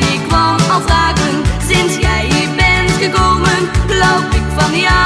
Ik kwam al vragen sinds jij hier bent gekomen. Loop ik van jou.